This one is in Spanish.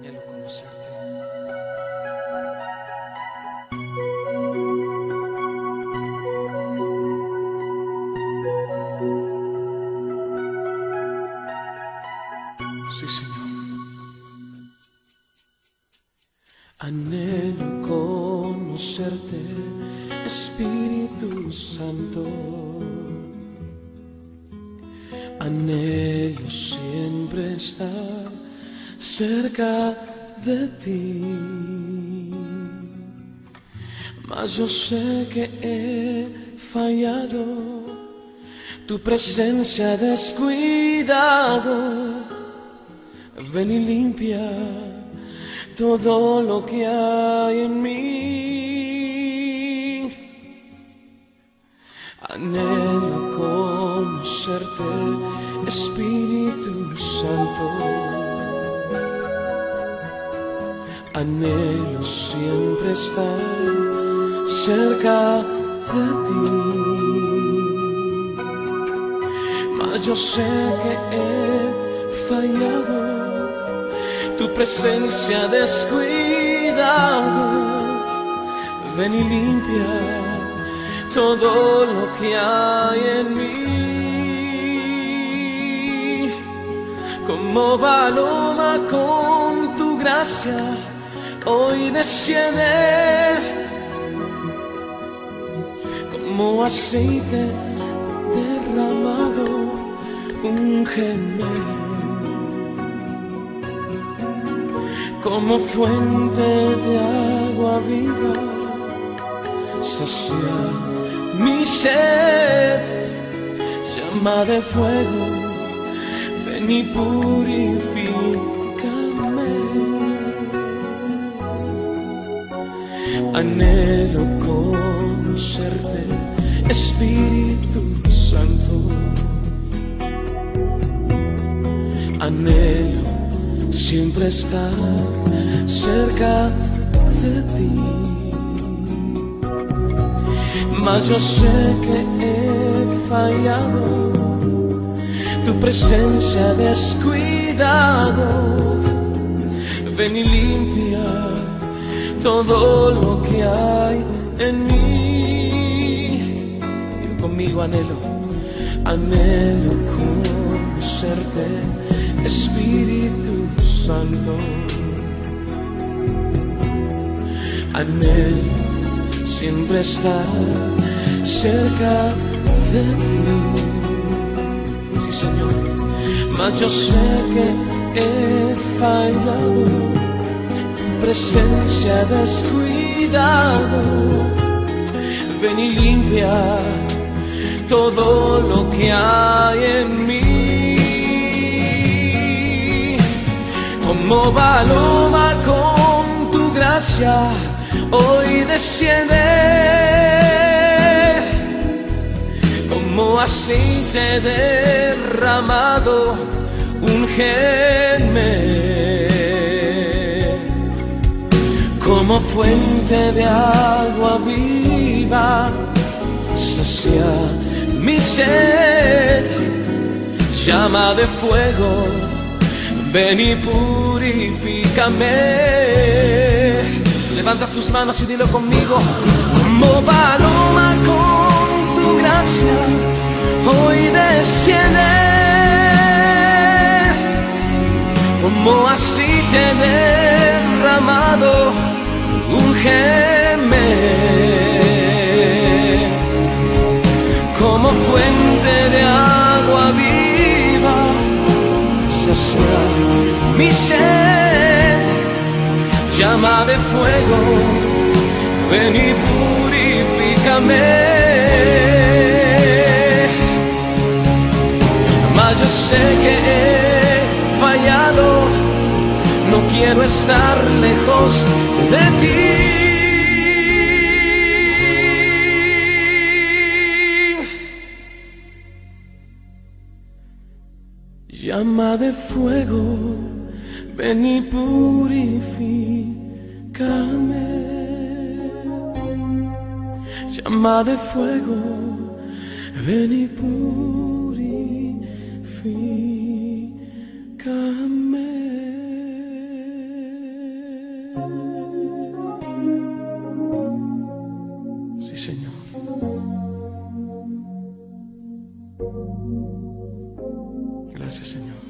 Anhelo conocerte. Sí, Señor. Anhelo conocerte, Espíritu Santo. Anhelo siempre estar cerca de ti. Mas yo sé que he fallado, tu presencia descuidado. Ven y limpia todo lo que hay en mí. Anhelo conocerte, Espíritu Santo. Anhelo siempre estar cerca de ti. Mas yo sé que he fallado tu presencia descuidado. Ven y limpia todo lo que hay en mí. Como paloma con tu gracia, hoy desciende. Como aceite derramado, un gemelo como fuente de agua viva, sacia mi sed, llama de fuego, ven y purifícame. Anhelo conocerte, Espíritu Santo. Anhelo siempre estar cerca de ti. Mas yo sé que he fallado, tu presencia descuidado. Ven y limpia todo lo que hay en mí. Digo conmigo anhelo, anhelo conocerte, Espíritu Santo. Anhelo siempre estar cerca de ti. Sí, Señor. Mas yo sé que he fallado, presencia descuidado. Ven y limpia todo lo que hay en mí. Como paloma con tu gracia, hoy desciende. Como aceite derramado, un como fuente de agua viva, sacia mi sed, llama de fuego Ven y purifícame. Levanta tus manos y dilo conmigo. Como paloma con tu gracia, hoy desciende. Como aceite llama de fuego, ven y purifícame. Mas yo sé que he fallado, no quiero estar lejos de ti. Llama de fuego, ven y purifícame. llama de fuego, ven y purifícame. Sí, Señor. Gracias, Señor.